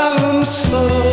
I'm slow.